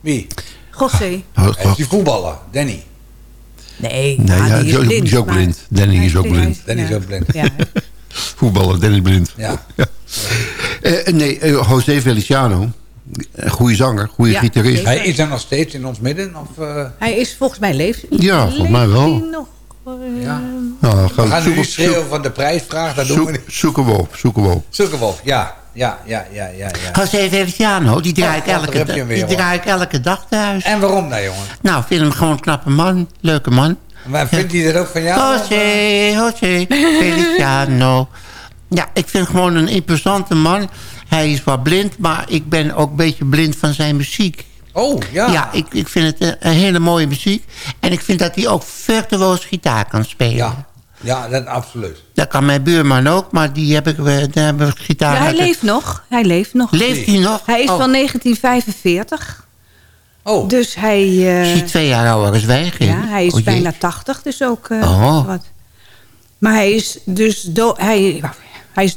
Wie? José. Hij is die voetballer, Danny. Nee, Nee, ja, die is ook- blind. die is ook maar- blind. Danny Hij is ook blind. Danny is ook blind. Ja. Voetballer, Danny Blind. Ja. Eh, nee, José Feliciano. Goede zanger, goede Ja, gitarist. Hij is er nog steeds in ons midden? Of, eh, Hij is volgens mij leeft. Ja, volgens mij wel. nog? Ja. Nou, We gaan nu schreeuwen van de prijsvraag, dat doen we niet. zoeken we op, zoeken we op. Zoeken we op, ja. Ja, ja, ja, ja, ja. José Feliciano, die draai, ik Oh, elke, weer, die draai ik elke dag thuis. En waarom nou, jongen? Nou, ik vind hem gewoon een knappe man. Leuke man. Maar vindt hij dat ook van jou? José, José Feliciano. Ja, ik vind hem gewoon een imposante man. Hij is wat blind, maar ik ben ook een beetje blind van zijn muziek. Oh, ja. Ja, ik, ik vind het een, een hele mooie muziek. En ik vind dat hij ook virtuoos gitaar kan spelen. Ja, ja dat absoluut. Dat kan mijn buurman ook, maar die heb ik, eh, daar hebben we gitaar... Ja, hij leeft nog. Hij leeft nog. Leeft hij nog? Hij is Oh. van 1945. Oh. Dus hij... eh, Is hij twee jaar ouder als wij? Ja, hij is Oh, bijna 80, dus ook eh, Oh. wat. Maar hij is dus... Do hij, hij is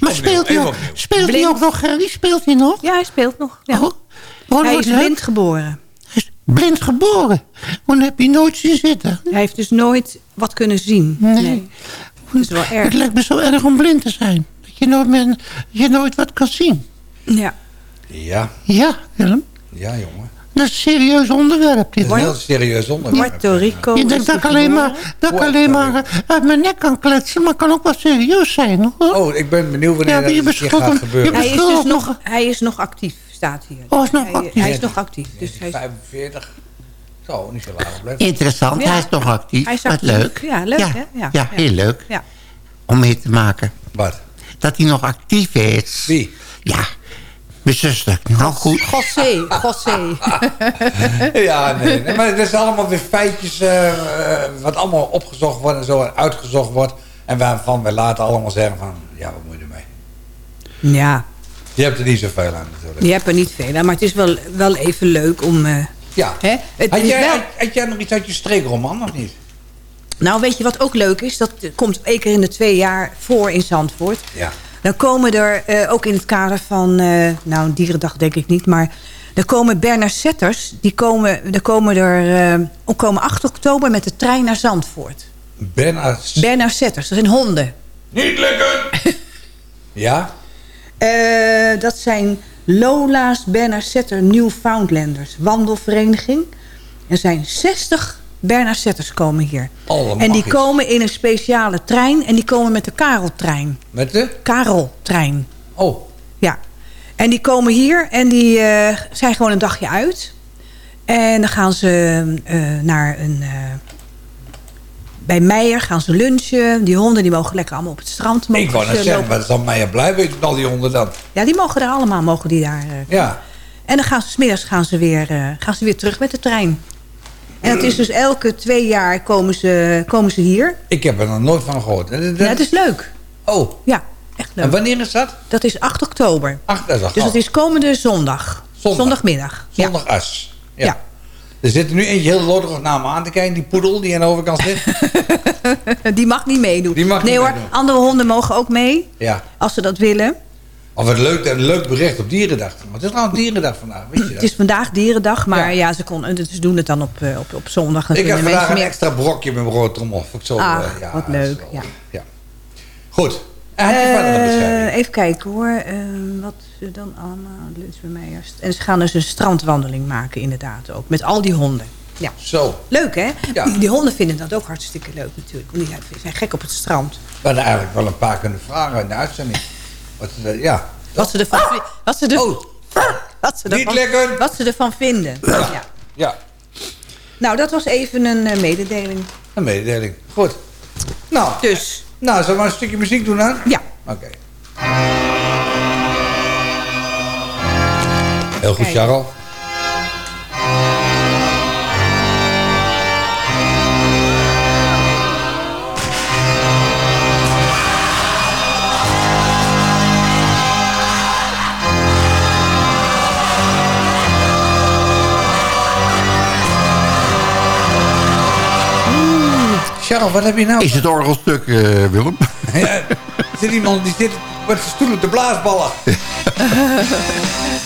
Maar speelt hij, ook, speelt hij ook nog? hè? Die speelt hij nog? ja, hij speelt nog. Ja. Oh, hij is leuk. blind geboren. Hij is blind geboren. Dan heb je nooit zien zitten. Hij heeft dus nooit wat kunnen zien. Nee. Dat is wel erg. Het lijkt me zo erg om blind te zijn. Dat je nooit, meer, je nooit wat kan zien. Ja. Ja, Ja, Willem. ja, jongen. Dat is een serieus onderwerp. Dit. Dat is een heel serieus onderwerp. Puerto Rico. Je denkt dat ik alleen maar, dat ik alleen maar uit mijn nek kan kletsen. Maar het kan ook wel serieus zijn. Hoor. Oh, ik ben benieuwd wanneer Ja, dat gaat gebeuren. Hij is, dus nog- hij is nog actief, staat hier. Oh, is nog hij, actief. Hij is nog actief. Dus hij is, 45. Zo, niet zo laag. Interessant, Ja. hij is nog actief. Hij is Wat leuk. Ja, leuk, ja. hè? Ja. Ja, heel leuk. ja. Om mee te maken. Wat? Dat hij nog actief is. Wie? Ja, mijn zuster. Nou goed. José, José. Ja, nee, nee, maar het is allemaal weer feitjes eh, eh, wat allemaal opgezocht wordt en zo en uitgezocht wordt. En waarvan we later allemaal zeggen van, ja, wat moet je ermee? Ja, Je hebt er niet zoveel aan natuurlijk. je hebt er niet veel aan. Maar het is wel, wel even leuk om... eh, Ja. hè? Het Had is jij, wel, had, had jij nog iets uit je streekroman of niet? nou, weet je wat ook leuk is? Dat komt één keer in de twee jaar voor in Zandvoort. Ja. Dan komen er, eh, ook in het kader van... eh, nou, een dierendag denk ik niet, maar... Er komen Bernard Setters, die komen, er komen er eh, komen 8 oktober met de trein naar Zandvoort. Bernard Setters, dat zijn honden. Niet lekker! ja? Eh, dat zijn Lola's Bernard Setter Newfoundlanders. Wandelvereniging. Er zijn 60 Bernard Setters komen hier. Allemaal en die komen in een speciale trein. En die komen met de Kareltrein. Met de? Kareltrein. Oh. Ja. En die komen hier en die eh, zijn gewoon een dagje uit. En dan gaan ze eh, naar een... bij Meijer gaan ze lunchen. Die honden die mogen lekker allemaal op het strand. Mogen Ik wou net ze zeggen, lopen. wat zal mij blij weten met al die honden dan? Ja, die mogen er allemaal, mogen die daar. eh, Ja. En dan gaan ze smiddags gaan ze weer, eh, gaan ze weer terug met de trein. En dat is dus elke twee jaar komen ze, komen ze hier. Ik heb er nog nooit van gehoord. Dat- dat- Ja, het is leuk. Oh. Ja, echt leuk. En wanneer is dat? Dat is 8 oktober. Ach, dat is al Dus gauw. het is komende zondag. Zondag. Zondagmiddag. Zondag as. Ja. Ja. Er zit er nu eentje heel lodderig naar me aan te kijken. Die poedel die aan de overkant zit. Die mag niet meedoen. Die mag nee niet hoor, meedoen. andere honden mogen ook mee. Ja. Als ze dat willen. Of wat leuk, een leuk bericht op Dierendag. Want het is trouwens Dierendag vandaag, weet je Het dat? is vandaag dierendag. Maar ja, ze, kon, ze doen het dan op, eh, op, op zondag. Ik heb vandaag een meer- extra brokje met mijn brood trommel. Zo, Ah, eh, ja, wat leuk. Ja. ja. Goed. Eh, even kijken hoor. Eh, wat ze dan allemaal. Lunch bij mij eerst. En ze gaan dus een strandwandeling maken inderdaad ook. Met al die honden. Ja. Zo. Leuk hè? Ja. Die, die honden vinden dat ook hartstikke leuk natuurlijk. Want die zijn gek op het strand. We hadden eigenlijk wel een paar kunnen vragen in de uitzending. Wat ze, ja. Wat ze ervan, vi- wat ze er, wat ze Niet lekker. Wat ze ervan vinden. Ja. Ja, Nou, dat was even een eh, mededeling. een mededeling. Goed. Nou, Dus, nou zullen we maar een stukje muziek doen dan? ja. Oké. Heel goed, Charles. Hmm. Charles, wat heb je nou? Is het orgelstuk, uh, Willem? Er zit iemand die zit met zijn stoel te blaasballen.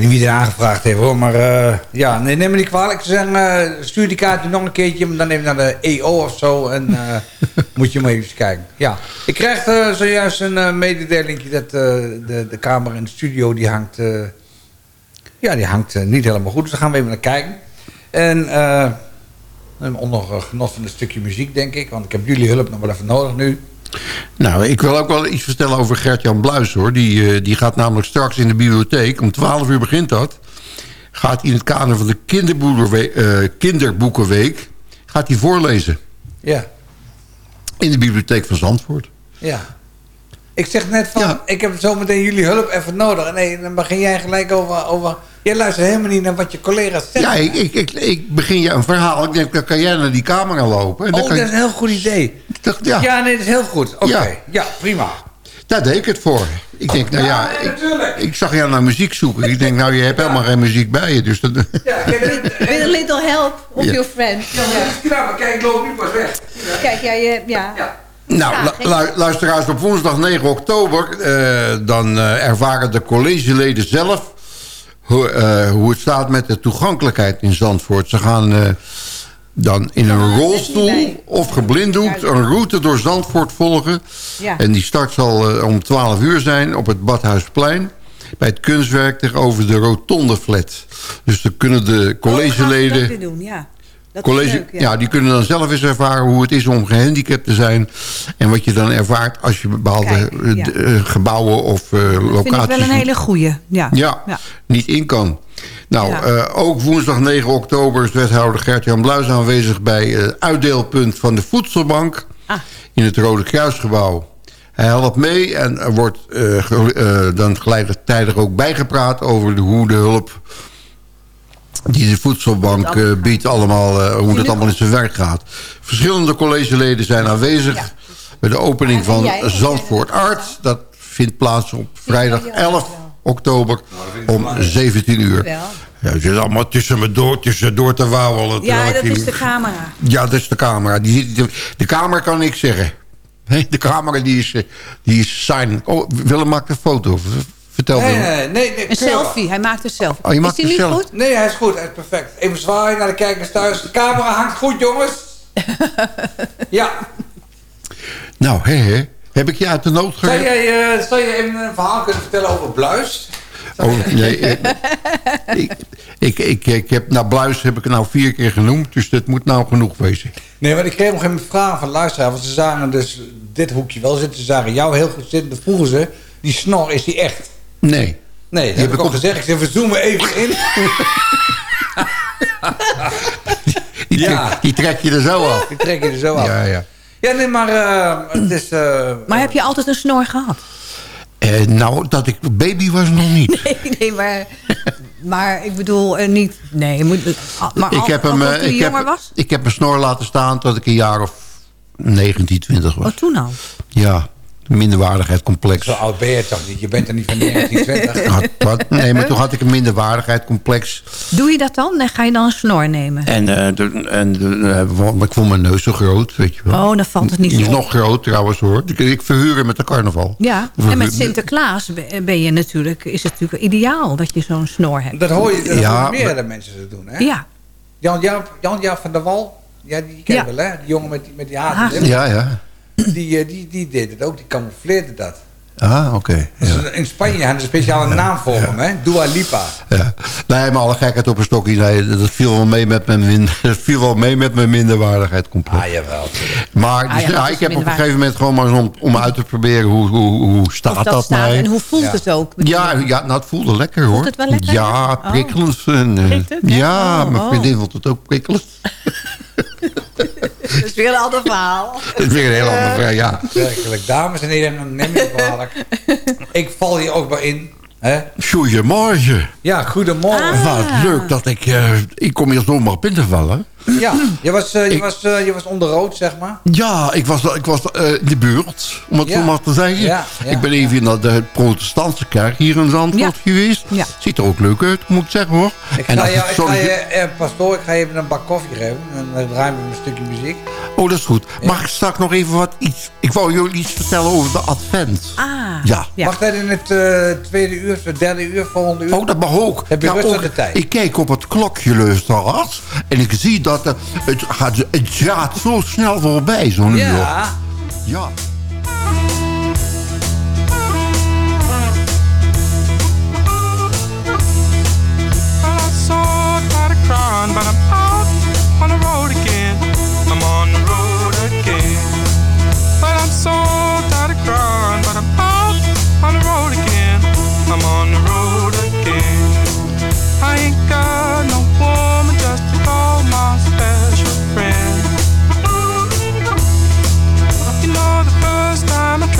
weet niet wie er aangevraagd heeft hoor, maar eh, ja, nee, neem me niet kwalijk. Ze zeggen, eh, stuur die kaartje nog een keertje, dan even naar de EO of zo en eh, moet je maar even kijken. Ja, ik krijg zojuist een uh, mededeling dat de, de kamer in de studio die hangt, ja, die hangt niet helemaal goed, dus daar gaan we even naar kijken. En onder genot van een stukje muziek denk ik, want ik heb jullie hulp nog wel even nodig nu. Nou, ik wil ook wel iets vertellen over Gert-Jan Bluis, hoor. Die, eh, die gaat namelijk straks in de bibliotheek, om 12 uur begint dat... gaat hij in het kader van de eh, kinderboekenweek... gaat hij voorlezen Ja. in de bibliotheek van Zandvoort. Ja. Ik zeg net van, ik heb zometeen jullie hulp even nodig. En nee, dan begin jij gelijk over, over... Jij luistert helemaal niet naar wat je collega's zeggen. Ja, ik, ik, ik, ik begin je een verhaal. Ik denk, dan kan jij naar die camera lopen. En dan oh, kan dat je- is een heel goed idee. ja. Ja, nee, dat is heel goed. Oké, Ja. ja. prima. Daar deed ik het voor. Ik denk, nou ja, ik, ik zag jou naar muziek zoeken. Ik denk, nou, je hebt helemaal geen muziek bij je. Dus dat, With a little help of Ja. your friend. Ja, maar kijk, ik loop nu pas weg. Kijk, ja, je, ja. Nou, lu- luisteraars, op woensdag 9 oktober... eh, dan eh, ervaren de collegeleden zelf... Hoe, eh, hoe het staat met de toegankelijkheid in Zandvoort. Ze gaan dan in een rolstoel of geblinddoekt... een route door Zandvoort volgen. Ja. En die start zal om 12 uur zijn op het Badhuisplein... bij het kunstwerk tegenover de Rotonde Flat. Dus dan kunnen de collegeleden... Te doen, ja. Dat College, leuk, ja. die kunnen dan zelf eens ervaren hoe het is om gehandicapt te zijn. En wat je dan ervaart als je bepaalde Kijk, eh, eh, gebouwen of eh, vind ik locaties wel een hele goeie. Ja. ja, niet in kan. Nou, Ja. eh, ook woensdag 9 oktober is wethouder Gert-Jan Bluis aanwezig... bij het uitdeelpunt van de Voedselbank Ah. in het Rode Kruisgebouw. Hij helpt mee en er wordt eh, eh, dan gelijktijdig ook bijgepraat... over de, hoe de hulp die de voedselbank eh, biedt, allemaal, eh, hoe dat allemaal in zijn werk gaat. Verschillende collegeleden zijn aanwezig bij de opening van jij? Zandvoort Art. Dat vindt plaats op vrijdag 11 oktober om 17 uur. Ja, je zit allemaal tussen me door, tussendoor te wauwelen. Ja, dat ik is de camera. Ja, dat is de camera. Die, zit- de, de camera kan niks zeggen. Nee, De camera die is, eh, die is sign. Oh, Willem maakt een foto. Vertel Nee, nee, nee. nee, Een keurig. selfie. Hij maakt een selfie. Oh, je maakt is die een niet selfie. goed? Nee, hij is goed. Hij is perfect. Even zwaaien naar de kijkers thuis. De camera hangt goed, jongens. ja. Nou, hè, hè. Heb ik je uit de nood Zou gered? jij, eh, zou je even een verhaal kunnen vertellen over Bluis? Oh, nee. ik, ik, ik, ik, ik heb, nou, Bluis heb ik nou vier keer genoemd, dus dat moet nou genoeg wezen. Nee, maar ik kreeg nog een vraag van luisteraars. Want ze zagen dus dit hoekje wel zitten. Ze zagen jou heel goed zitten. Dan vroegen ze, die snor, is die echt? Nee. Nee, dat heb ik al gezegd. Ik zei, we zoomen even in. Die, Ja. trek, die trek je er zo af. Die trek je er zo af. Ja, ja. Ja, nee, maar eh, het is... eh, Maar heb je altijd een snor gehad? Eh, nou, dat ik baby was nog niet. Nee, nee, maar... Maar ik bedoel, eh, niet... Nee, moet, maar ik al- heb al hem, ik jonger heb, was? ik heb mijn snor laten staan tot ik een jaar of 19, 20 was. Oh, toen al? Ja, minderwaardigheidscomplex. Zo oud ben je toch niet? Je bent er niet van 1920. Had- wat? Nee, maar toen had ik een minderwaardigheidscomplex. Doe je dat dan? Dan ga je dan een snor nemen? En, eh, de, en de, eh, want ik vond mijn neus zo groot, weet je wel. Oh, dan valt het niet Die zo nog groot trouwens hoor. Ik, ik verhuur hem met de carnaval. Ja, Verhuur- en met Sinterklaas ben je natuurlijk, is het natuurlijk ideaal dat je zo'n snor hebt. Dat hoor je, dat Ja, hoor je meerdere maar- mensen te doen, hè? Ja. Jan Jan Jaap van der Wal, ja, die ken je Ja. wel, hè? Die jongen met die, met die Ah. Ja, ja. Die, eh, die, die deed het ook, die camoufleerde dat. Ah, oké. Dus ja. In Spanje hadden ze een speciale naam voor hem, hè? Dua Lipa. Ja. Nee, maar alle gekheid op een stokje. Nee, dat viel wel mee met mijn, min, dat viel wel mee met mijn minderwaardigheidscomplex. Ah, jawel. Maar Ah, dus, ja, is ik heb op een gegeven moment gewoon maar eens om, om uit te proberen hoe, hoe, hoe staat Of dat, dat staat mij. en hoe voelt Ja. het ook? Ja, ja, nou het voelde lekker hoor. het wel lekker, Ja? Oh. prikkelend. En, ja, Oh, mijn oh. vriendin vond het ook prikkelend. Dat is weer een ander verhaal. Dat is weer een heel ander vraag, ja. Werkelijk, dames en heren, neem me niet kwalijk. Ik val hier ook bij in. Hè? Goedemorgen. Ja, goedemorgen. Wat leuk dat ik... eh, ik kom hier zomaar binnenvallen. Ja, je was, eh, je, Ik- was, eh, je was onder rood, zeg maar. Ja, ik was, ik was eh, in de buurt, om het Ja. zo maar te zeggen. Ja, ja, ik ben even naar de protestantse kerk hier in Zandvoort Ja. geweest. Ja. Ziet er ook leuk uit, moet ik zeggen hoor. Ik En ga, je, het ik zo- ga je, eh, pastoor, ik ga je even een bak koffie geven. En dan draaien we een stukje muziek. Oh, dat is goed. Mag ik straks nog even wat iets... Ik wou jullie iets vertellen over de advent. Ah. Ja. Ja. Mag dat in het eh, tweede uur, of het derde uur, volgende uur? Oh, dat mag ook. Heb je Ja, rustig ook. de tijd? Ik kijk op het klokje, luisteraars. En ik zie dat eh, het, gaat, het gaat zo snel voorbij, zo'n uur. ja. Ja. The crown, but I'm out on the road again. I'm on the road again. Well, I'm so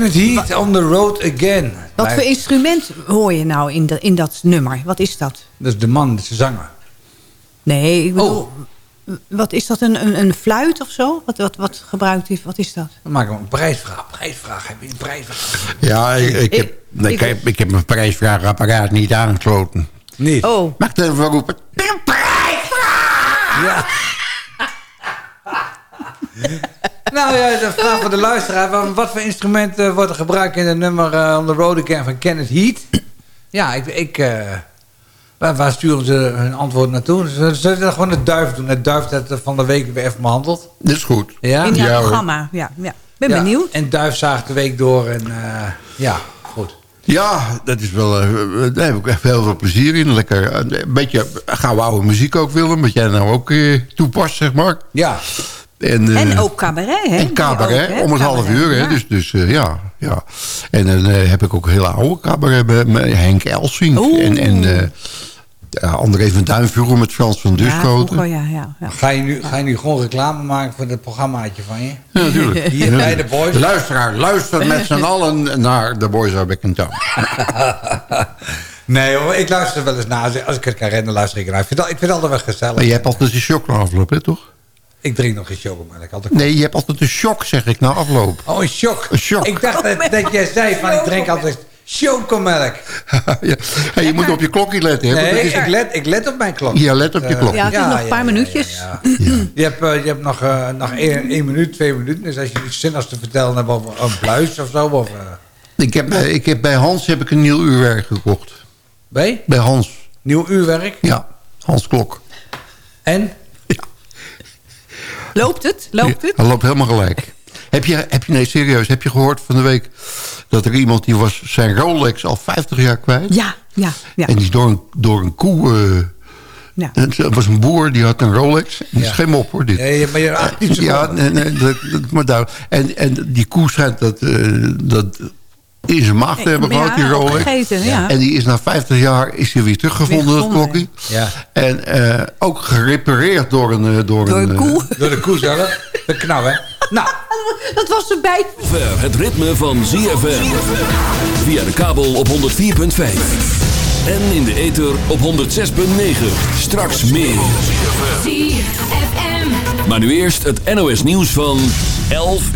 Kenneth Heat on the road again. Wat Bij- voor instrument hoor je nou in, de, in dat nummer? Wat is dat? Dat is de man, dat is de zanger. Nee, ik bedoel... Oh. Wat is dat, een, een, een fluit of zo? Wat, wat, wat gebruikt hij? Wat is dat? Dan we een prijsvraag. Prijsvraag, heb je een prijsvraag? Ja, ik, ik, heb, Ik- nee, ik, ik- heb, ik heb mijn prijsvraagapparaat niet aangesloten. Niet? Oh, Mag ik het even roepen? Ja. nou ja, de vraag voor de luisteraar. wa- Wat voor instrumenten worden gebruikt in het nummer eh, On the Road Again van Kenneth Heat? Ja, ik... ik eh, waar, waar sturen ze hun antwoord naartoe? Ze zullen dat gewoon het duif doen. Het duif dat eh, van de week weer even behandeld. Dat is goed. Ja? in jouw Ja, programma. Ja, ja. Ben Ja, benieuwd. En duif zaagt de week door. En eh, ja, goed. Ja, dat is wel, eh, daar heb ik echt heel veel plezier in. Lekker, eh, een beetje gauw oude muziek ook, Willem. Wat jij nou ook eh, toepast, zeg maar. Ja. En, eh, En ook cabaret, hè? En cabaret, ook, hè? om het half uur. Hè? ja. Dus, dus eh, ja, ja. En dan eh, heb ik ook een hele oude cabaret bij met Henk Elsink. Oeh. En, en eh, ja, André van Duin vroeger met Frans van Ja, Duschoten. vroeger, ja, ja, ja. Ga je, nu, ga je nu gewoon reclame maken voor het programmaatje van je? Ja, natuurlijk. Hier bij de boys. Luisteraar, luister met z'n allen naar de Boys Are Back in Town. Nee hoor, ik luister wel eens naar. Als ik- het kan rennen, luister ik naar. Ik vind, het- ik vind het altijd wel gezellig. Maar je hebt altijd een shock na afloop, hè, toch? Ik drink nog geen chocomelk. Altijd... Nee, je hebt altijd een shock, zeg ik, na afloop. Oh, een shock. Een shock. Ik dacht dat, dat jij zei van ik drink altijd chocomelk. ja. Hey, je moet op je klokje letten, hè? Nee, is- ik let, ik let op mijn klok. Ja, let op je Eh, klok. Ja, het is nog een paar minuutjes. ja. Je hebt, eh, je hebt nog, eh, nog één, één minuut, twee minuten. Dus als je iets zinnigs te vertellen hebt over een pluis of zo. Of, eh, Ik heb, ik heb bij Hans heb ik een nieuw uurwerk gekocht. bij? Bij Hans. Nieuw uurwerk. Ja, Hans Klok. En? Loopt het? Loopt het? Hij loopt helemaal gelijk. Heb je, heb je, nee, serieus, heb je gehoord van de week... dat er iemand die was zijn Rolex al 50 jaar kwijt? Ja, ja, ja. En die is door een, door een koe... eh, Ja. Het was een boer, die had een Rolex. Dat is geen mop hoor, dit. Nee, maar je acht niet ja, nee, nee, dat, dat, maar daar, en, en die koe schijnt dat, eh, dat in zijn maag te hebben Ja, gehad, die Rolex. opgegeten, ja. En die is na 50 jaar is hij weer teruggevonden, Weer dat klokje. Ja. En eh, ook gerepareerd door een... eh, door Door een een eh, koe. Door de koe zelf. De knauw, hè? Nou, Dat was erbij. Ver het ritme van ZFM. Via de kabel op 104.5. En in de ether op 106.9. Straks meer. Maar nu eerst het NOS nieuws van 11 uur.